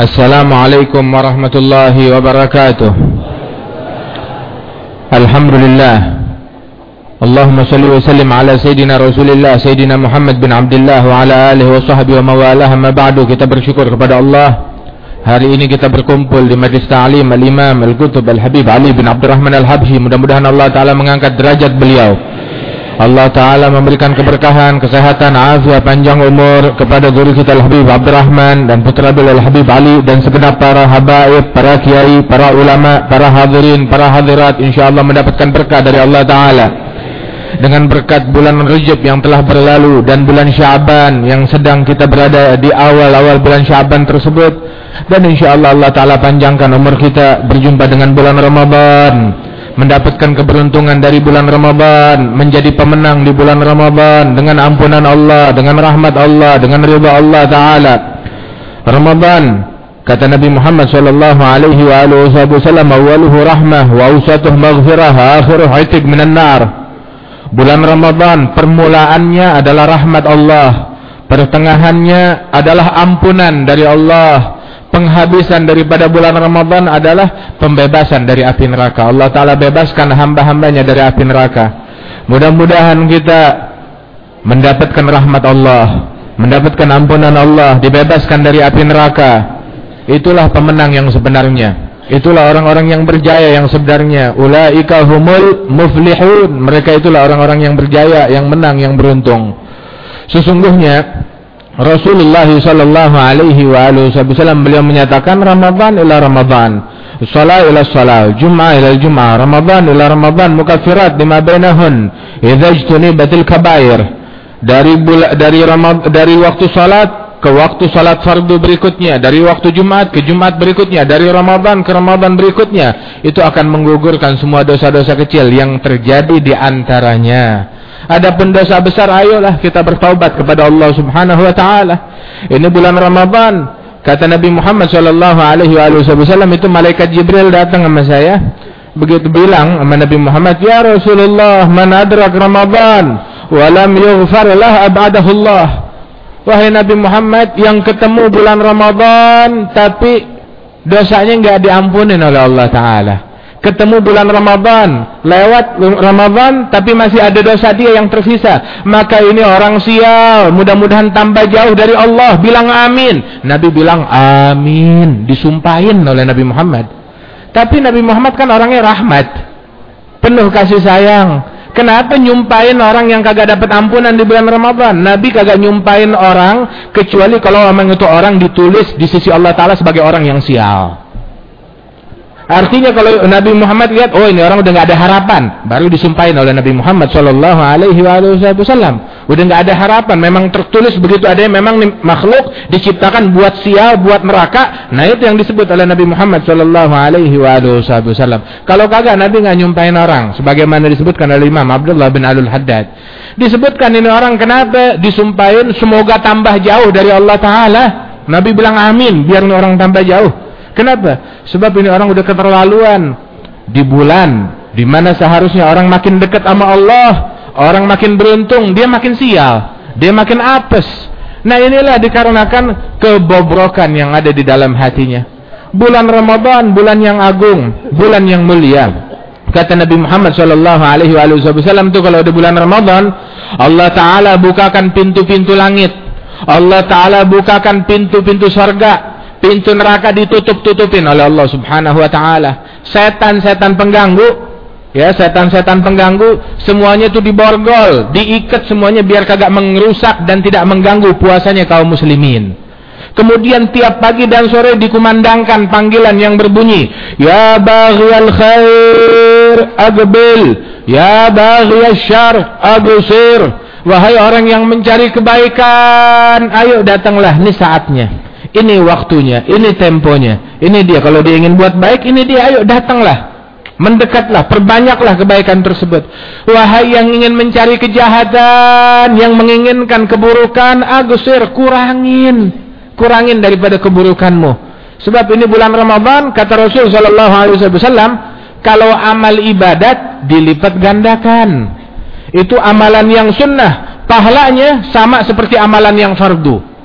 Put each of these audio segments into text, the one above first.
السلام عليكم ورحمة الله وبركاته الحمد لله اللهم صل وسلم على سيدنا رسول الله سيدنا محمد bin Abdullah wa ala alihi wa sahbihi wa mawalah ma ba'du kita bersyukur kepada Allah hari ini kita berkumpul di majlis ta'lim al-imam al-kutub al-habib Ali bin Abdurrahman al-Habsyi mudah-mudahan Allah Ta'ala mengangkat derajat beliau Allah Ta'ala memberikan keberkahan, kesehatan, afiat, panjang umur kepada guru kita Al-Habib Abdurrahman dan putra beliau Al-Habib Ali dan segenap para habaib, para kiai, para ulama, para hadirin, para hadirat insyaAllah mendapatkan berkah dari Allah Ta'ala. Dengan berkat bulan Rajab yang telah berlalu dan bulan Syaban yang sedang kita berada di awal-awal bulan Syaban tersebut dan insyaAllah Allah Ta'ala panjangkan umur kita berjumpa dengan bulan Ramadan mendapatkan keberuntungan dari bulan Ramadan, menjadi pemenang di bulan Ramadan dengan ampunan Allah, dengan rahmat Allah, dengan ridha Allah taala. Ramadan kata Nabi Muhammad sallallahu alaihi wa alihi wasallam awaluhu rahmah wa awsatuhu maghfirah akhiruhu itq minan nar. Bulan Ramadan permulaannya adalah rahmat Allah, pertengahannya adalah ampunan dari Allah penghabisan daripada bulan Ramadan adalah pembebasan dari api neraka. Allah Ta'ala bebaskan hamba-hambanya dari api neraka. Mudah-mudahan kita mendapatkan rahmat Allah, mendapatkan ampunan Allah, dibebaskan dari api neraka. Itulah pemenang yang sebenarnya. Itulah orang-orang yang berjaya yang sebenarnya. Ulaika humul muflihun. Mereka itulah orang-orang yang berjaya, yang menang, yang beruntung. Sesungguhnya Rasulullah sallallahu alaihi wa alihi wasallam beliau menyatakan Ramadan ila Ramadan, salat ila salat, Jum'ah ila Jum'ah, Ramadan ila Ramadan mukaffirat lima bainahun. Idza ijtunibatil kabair. Dari dari Ramad, dari waktu salat ke waktu salat fardu berikutnya, dari waktu Jumat ke Jumat berikutnya, dari Ramadan ke Ramadan berikutnya, itu akan menggugurkan semua dosa-dosa kecil yang terjadi di antaranya. Adapun dosa besar ayolah kita bertaubat kepada Allah Subhanahu wa taala. Ini bulan Ramadan. Kata Nabi Muhammad sallallahu alaihi wasallam itu malaikat Jibril datang sama saya. Begitu bilang sama Nabi Muhammad, "Ya Rasulullah, man adrak Ramadan wa lam yughfar lah abadahu Allah." Wahai Nabi Muhammad yang ketemu bulan Ramadan tapi dosanya enggak diampunin oleh Allah taala ketemu bulan Ramadan, lewat Ramadan tapi masih ada dosa dia yang tersisa. Maka ini orang sial, mudah-mudahan tambah jauh dari Allah. Bilang amin. Nabi bilang amin, disumpahin oleh Nabi Muhammad. Tapi Nabi Muhammad kan orangnya rahmat. Penuh kasih sayang. Kenapa nyumpain orang yang kagak dapat ampunan di bulan Ramadan? Nabi kagak nyumpain orang kecuali kalau memang itu orang ditulis di sisi Allah Taala sebagai orang yang sial. Artinya kalau Nabi Muhammad lihat, oh ini orang udah nggak ada harapan, baru disumpahin oleh Nabi Muhammad Shallallahu Alaihi Wasallam. Udah nggak ada harapan, memang tertulis begitu ada yang memang makhluk diciptakan buat sial, buat neraka. Nah itu yang disebut oleh Nabi Muhammad Shallallahu Alaihi Wasallam. Kalau kagak Nabi nggak nyumpahin orang, sebagaimana disebutkan oleh Imam Abdullah bin Alul Haddad. Disebutkan ini orang kenapa disumpahin semoga tambah jauh dari Allah Taala. Nabi bilang amin biar orang tambah jauh. Kenapa? Sebab ini orang udah keterlaluan di bulan di mana seharusnya orang makin dekat sama Allah, orang makin beruntung, dia makin sial, dia makin apes. Nah inilah dikarenakan kebobrokan yang ada di dalam hatinya. Bulan Ramadan, bulan yang agung, bulan yang mulia. Kata Nabi Muhammad sallallahu alaihi wasallam itu kalau di bulan Ramadan, Allah taala bukakan pintu-pintu langit. Allah taala bukakan pintu-pintu surga pintu neraka ditutup-tutupin oleh Allah Subhanahu wa taala. Setan-setan pengganggu, ya, setan-setan pengganggu semuanya itu diborgol, diikat semuanya biar kagak merusak dan tidak mengganggu puasanya kaum muslimin. Kemudian tiap pagi dan sore dikumandangkan panggilan yang berbunyi, Ya baghiyal khair agbil, Ya baghiyal syar agusir. Wahai orang yang mencari kebaikan, ayo datanglah, ini saatnya. Ini waktunya, ini temponya. Ini dia kalau dia ingin buat baik, ini dia ayo datanglah. Mendekatlah, perbanyaklah kebaikan tersebut. Wahai yang ingin mencari kejahatan, yang menginginkan keburukan, agusir, kurangin. Kurangin daripada keburukanmu. Sebab ini bulan Ramadan, kata Rasul sallallahu alaihi wasallam, kalau amal ibadat dilipat gandakan. Itu amalan yang sunnah, pahalanya sama seperti amalan yang fardu.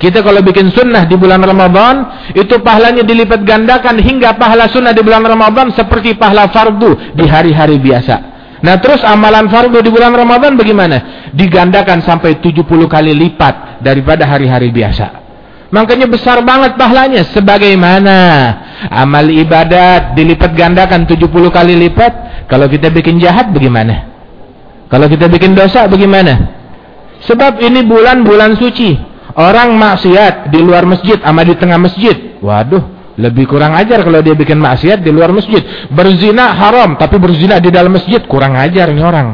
Kita kalau bikin sunnah di bulan Ramadan, itu pahalanya dilipat gandakan hingga pahala sunnah di bulan Ramadan seperti pahala fardu di hari-hari biasa. Nah terus amalan fardu di bulan Ramadan bagaimana? Digandakan sampai 70 kali lipat daripada hari-hari biasa. Makanya besar banget pahalanya. Sebagaimana amal ibadat dilipat gandakan 70 kali lipat. Kalau kita bikin jahat bagaimana? Kalau kita bikin dosa bagaimana? Sebab ini bulan-bulan suci. Orang maksiat di luar masjid sama di tengah masjid. Waduh, lebih kurang ajar kalau dia bikin maksiat di luar masjid. Berzina haram, tapi berzina di dalam masjid kurang ajar ini orang.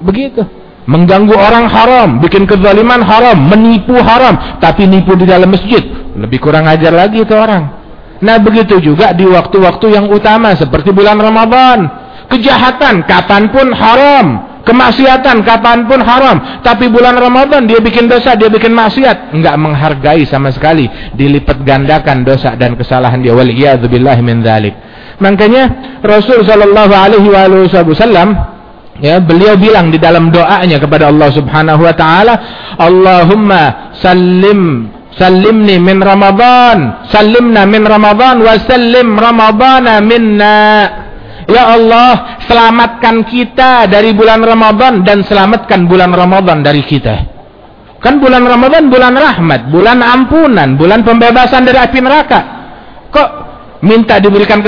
Begitu. Mengganggu orang haram, bikin kezaliman haram, menipu haram, tapi nipu di dalam masjid. Lebih kurang ajar lagi itu orang. Nah begitu juga di waktu-waktu yang utama seperti bulan Ramadan. Kejahatan kapan pun haram. Kemaksiatan kapan pun haram. Tapi bulan Ramadan dia bikin dosa, dia bikin maksiat. Enggak menghargai sama sekali. Dilipat gandakan dosa dan kesalahan dia. Waliyahzubillah min dhalik. Makanya Rasul Sallallahu Alaihi Wasallam ya beliau bilang di dalam doanya kepada Allah Subhanahu Wa Taala Allahumma sallim sallimni min Ramadan sallimna min Ramadan wa sallim Ramadana minna Ya Allah, selamatkan kita dari bulan Ramadan dan selamatkan bulan Ramadan dari kita. Kan bulan Ramadan bulan rahmat, bulan ampunan, bulan pembebasan dari api neraka. Kok minta diberikan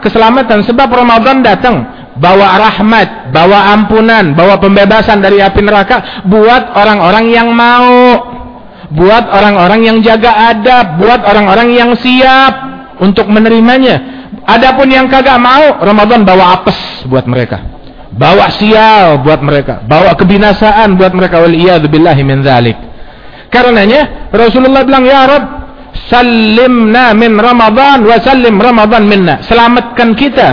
keselamatan sebab Ramadan datang bawa rahmat, bawa ampunan, bawa pembebasan dari api neraka buat orang-orang yang mau, buat orang-orang yang jaga adab, buat orang-orang yang siap untuk menerimanya. Adapun yang kagak mau, Ramadan bawa apes buat mereka. Bawa sial buat mereka, bawa kebinasaan buat mereka. Waliyadzubillahi min dzalik. Karenanya Rasulullah bilang, "Ya Rabb, salimna min Ramadan wa salim Ramadan minna." Selamatkan kita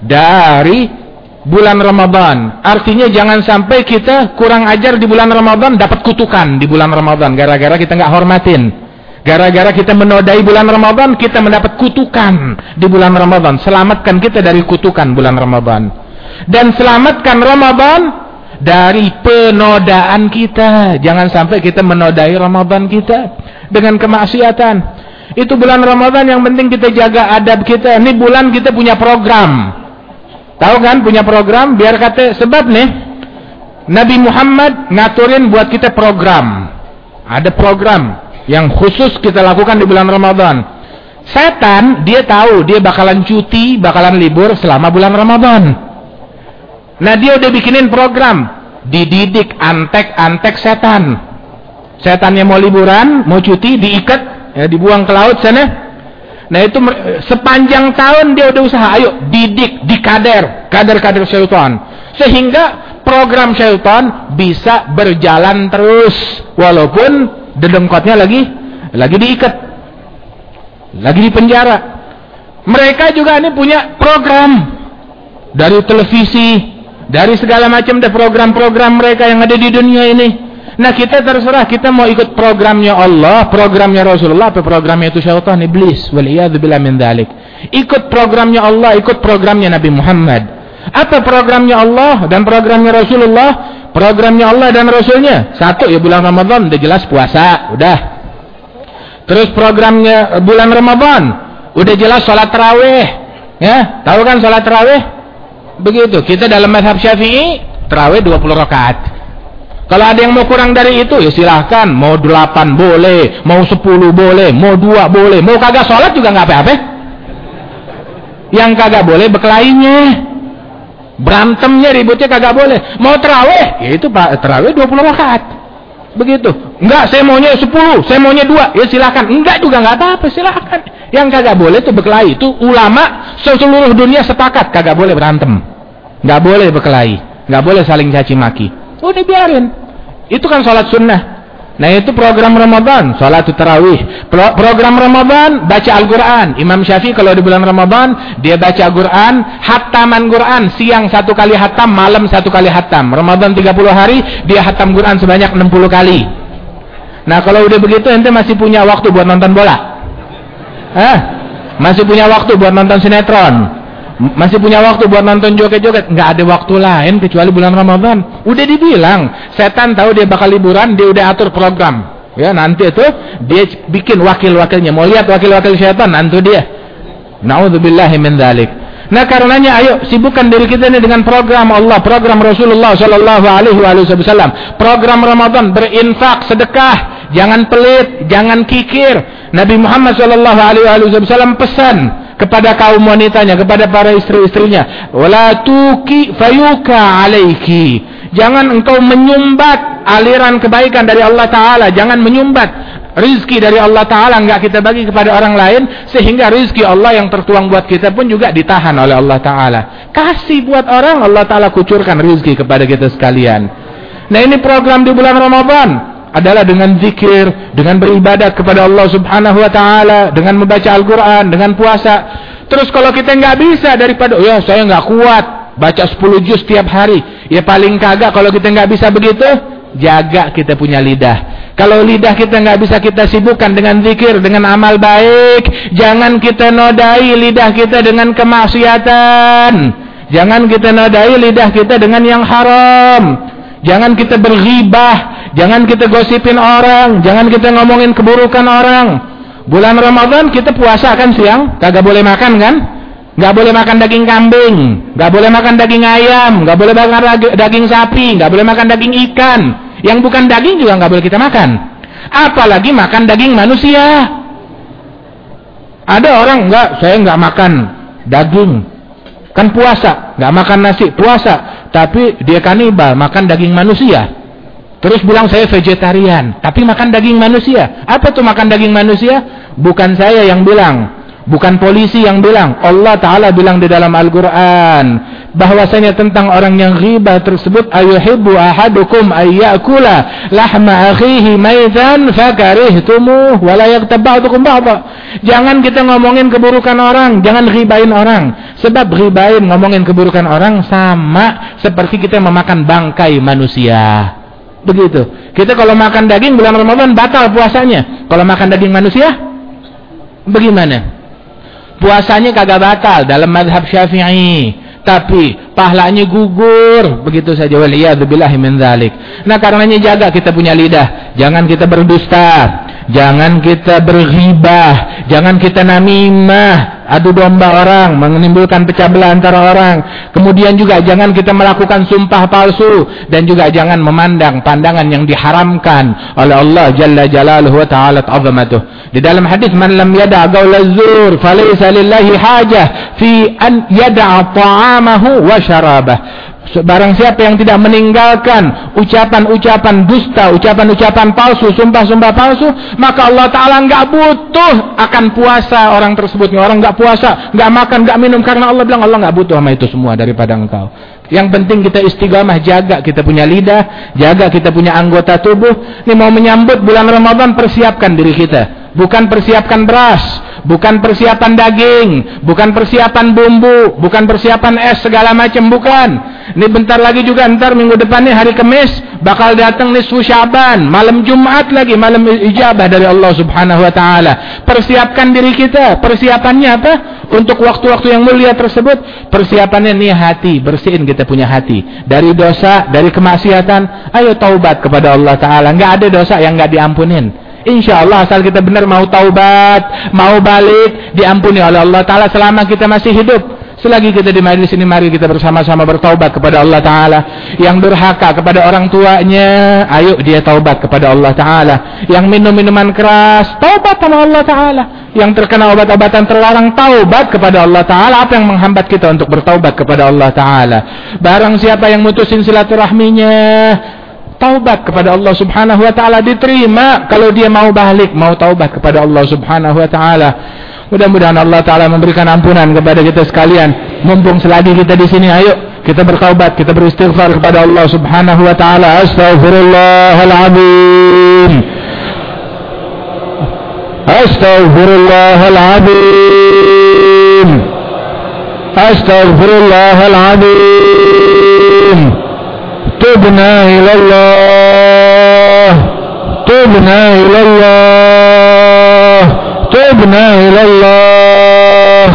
dari bulan Ramadan. Artinya jangan sampai kita kurang ajar di bulan Ramadan dapat kutukan di bulan Ramadan gara-gara kita nggak hormatin. Gara-gara kita menodai bulan Ramadan, kita mendapat kutukan di bulan Ramadan. Selamatkan kita dari kutukan bulan Ramadan. Dan selamatkan Ramadan dari penodaan kita. Jangan sampai kita menodai Ramadan kita dengan kemaksiatan. Itu bulan Ramadan yang penting kita jaga adab kita. Ini bulan kita punya program. Tahu kan punya program? Biar kata sebab nih Nabi Muhammad ngaturin buat kita program. Ada program yang khusus kita lakukan di bulan Ramadan. Setan dia tahu dia bakalan cuti, bakalan libur selama bulan Ramadan. Nah dia udah bikinin program dididik antek-antek setan. Setannya mau liburan, mau cuti, diikat, ya, dibuang ke laut sana. Nah itu sepanjang tahun dia udah usaha, ayo didik, dikader, kader-kader syaitan. Sehingga program syaitan bisa berjalan terus. Walaupun dedengkotnya lagi lagi diikat lagi di penjara. Mereka juga ini punya program dari televisi dari segala macam deh program-program mereka yang ada di dunia ini. Nah kita terserah kita mau ikut programnya Allah programnya Rasulullah atau programnya itu syaitan? Iblis waliyadzubillah min dhalik. Ikut programnya Allah ikut programnya Nabi Muhammad. Apa programnya Allah dan programnya Rasulullah programnya Allah dan Rasulnya. Satu ya bulan Ramadan udah jelas puasa udah. Terus programnya bulan Ramadan udah jelas sholat terawih ya. Tahu kan sholat terawih? Begitu. Kita dalam madhab syafi'i terawih 20 rakaat. Kalau ada yang mau kurang dari itu ya silahkan. Mau 8 boleh mau 10 boleh mau 2 boleh. Mau kagak sholat juga nggak apa-apa. Yang kagak boleh berkelainnya Berantemnya ributnya kagak boleh. Mau terawih, ya itu Pak, terawih 20 rakaat. Begitu. Enggak, saya maunya 10, saya maunya 2. Ya silakan. Enggak juga enggak apa-apa, silakan. Yang kagak boleh itu berkelahi. Itu ulama seluruh dunia sepakat kagak boleh berantem. Enggak boleh berkelahi. Enggak boleh saling caci maki. Udah biarin. Itu kan sholat sunnah. Nah itu program Ramadan, salat tarawih. Pro program Ramadan, baca Al-Quran. Imam Syafi'i kalau di bulan Ramadan, dia baca Al-Quran, hataman Quran, siang satu kali hatam, malam satu kali hatam. Ramadan 30 hari, dia hatam Quran sebanyak 60 kali. Nah kalau udah begitu, ente masih punya waktu buat nonton bola? Hah? Masih punya waktu buat nonton sinetron? Masih punya waktu buat nonton joget-joget nggak ada waktu lain kecuali bulan Ramadan udah dibilang setan tahu dia bakal liburan dia udah atur program Ya, nanti itu dia bikin wakil-wakilnya. Mau lihat wakil-wakil syaitan, nanti dia. Nauzubillahi min dzalik. Nah karenanya ayo sibukkan diri kita ini dengan program Allah, program Rasulullah Shallallahu Alaihi Wasallam, program Ramadan berinfak, sedekah, jangan pelit, jangan kikir. Nabi Muhammad Shallallahu Alaihi Wasallam pesan kepada kaum wanitanya, kepada para istri-istrinya, wala tuki fayuka alaiki. Jangan engkau menyumbat aliran kebaikan dari Allah Taala, jangan menyumbat rizki dari Allah Ta'ala. Nggak kita bagi kepada orang lain sehingga rizki Allah yang tertuang buat kita pun juga ditahan oleh Allah Ta'ala. Kasih buat orang Allah Ta'ala kucurkan rizki kepada kita sekalian. Nah ini program di bulan Ramadan adalah dengan zikir dengan beribadat kepada Allah Subhanahu Wa Ta'ala dengan membaca Al-Quran dengan puasa terus kalau kita nggak bisa daripada ya saya nggak kuat baca 10 juz tiap hari ya paling kagak kalau kita nggak bisa begitu jaga kita punya lidah. Kalau lidah kita nggak bisa kita sibukkan dengan zikir, dengan amal baik, jangan kita nodai lidah kita dengan kemaksiatan. Jangan kita nodai lidah kita dengan yang haram. Jangan kita berghibah, jangan kita gosipin orang, jangan kita ngomongin keburukan orang. Bulan Ramadan kita puasa kan siang, kagak boleh makan kan? Gak boleh makan daging kambing, gak boleh makan daging ayam, gak boleh makan daging sapi, gak boleh makan daging ikan. Yang bukan daging juga gak boleh kita makan. Apalagi makan daging manusia. Ada orang enggak, saya enggak makan daging. Kan puasa, enggak makan nasi, puasa. Tapi dia kanibal, makan daging manusia. Terus bilang saya vegetarian, tapi makan daging manusia. Apa tuh makan daging manusia? Bukan saya yang bilang. Bukan polisi yang bilang. Allah Ta'ala bilang di dalam Al-Quran. Bahwasanya tentang orang yang ghibah tersebut. Ayuhibbu ahadukum ayyakula lahma akhihi maitan fakarihtumuh. Walayaktab ba'dukum ba'da. Jangan kita ngomongin keburukan orang. Jangan ghibahin orang. Sebab ghibahin ngomongin keburukan orang sama seperti kita memakan bangkai manusia. Begitu. Kita kalau makan daging bulan Ramadan batal puasanya. Kalau makan daging manusia, bagaimana? puasanya kagak batal dalam madhab syafi'i. Tapi pahalanya gugur. Begitu saja. Waliyadzubillahi min dzalik nah karenanya jaga kita punya lidah. Jangan kita berdusta. Jangan kita berghibah jangan kita namimah adu domba orang menimbulkan pecah belah antara orang. Kemudian juga jangan kita melakukan sumpah palsu dan juga jangan memandang pandangan yang diharamkan oleh Allah jalla jalaluhu wa ta'ala azamatuh di dalam hadis man lam yada' qaula zur falaysa lillahi hajah fi an yada' ta'amahu wa syarabah Barang siapa yang tidak meninggalkan ucapan-ucapan dusta, ucapan-ucapan palsu, sumpah-sumpah palsu, maka Allah Ta'ala nggak butuh akan puasa orang tersebut. Orang nggak puasa, nggak makan, nggak minum. Karena Allah bilang Allah nggak butuh sama itu semua daripada engkau. Yang penting kita istiqamah, jaga kita punya lidah, jaga kita punya anggota tubuh. Ini mau menyambut bulan Ramadan, persiapkan diri kita. Bukan persiapkan beras, bukan persiapan daging, bukan persiapan bumbu, bukan persiapan es segala macam, bukan. Ini bentar lagi juga ntar minggu depannya hari Kamis bakal datang nisfu Syaban, malam Jumat lagi, malam ijabah dari Allah Subhanahu wa taala. Persiapkan diri kita. Persiapannya apa? Untuk waktu-waktu yang mulia tersebut, persiapannya nih hati, bersihin kita punya hati dari dosa, dari kemaksiatan. Ayo taubat kepada Allah taala. Enggak ada dosa yang enggak diampunin. Insya Allah asal kita benar mau taubat, mau balik, diampuni oleh Allah Ta'ala selama kita masih hidup. Selagi kita di majlis ini mari kita bersama-sama bertaubat kepada Allah Ta'ala. Yang durhaka kepada orang tuanya, ayo dia taubat kepada Allah Ta'ala. Yang minum minuman keras, taubat sama Allah Ta'ala. Yang terkena obat-obatan terlarang, taubat kepada Allah Ta'ala. Apa yang menghambat kita untuk bertaubat kepada Allah Ta'ala? Barang siapa yang mutusin silaturahminya, taubat kepada Allah Subhanahu wa taala diterima kalau dia mau balik, mau taubat kepada Allah Subhanahu wa taala. Mudah-mudahan Allah Taala memberikan ampunan kepada kita sekalian. Mumpung selagi kita di sini, ayo kita bertaubat, kita beristighfar kepada Allah Subhanahu Wa Taala. Astaghfirullahaladzim. Astaghfirullahaladzim. Astaghfirullahaladzim. Tubna ilallah. Tubna ilallah. تبنا إلى الله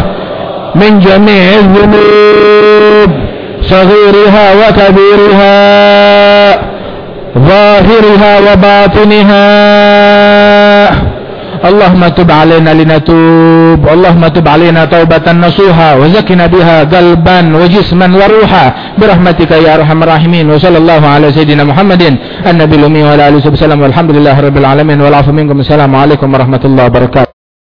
من جميع الذنوب صغيرها وكبيرها ظاهرها وباطنها. اللهم تب علينا لنتوب اللهم تب علينا توبة نصوحا وزكنا بها قلبا وجسما وروحا. برحمتك يا أرحم الراحمين وصلى الله على سيدنا محمد النبي الأمي وعلى آله وسلم والحمد لله رب العالمين والعفو منكم. السلام عليكم ورحمة الله وبركاته.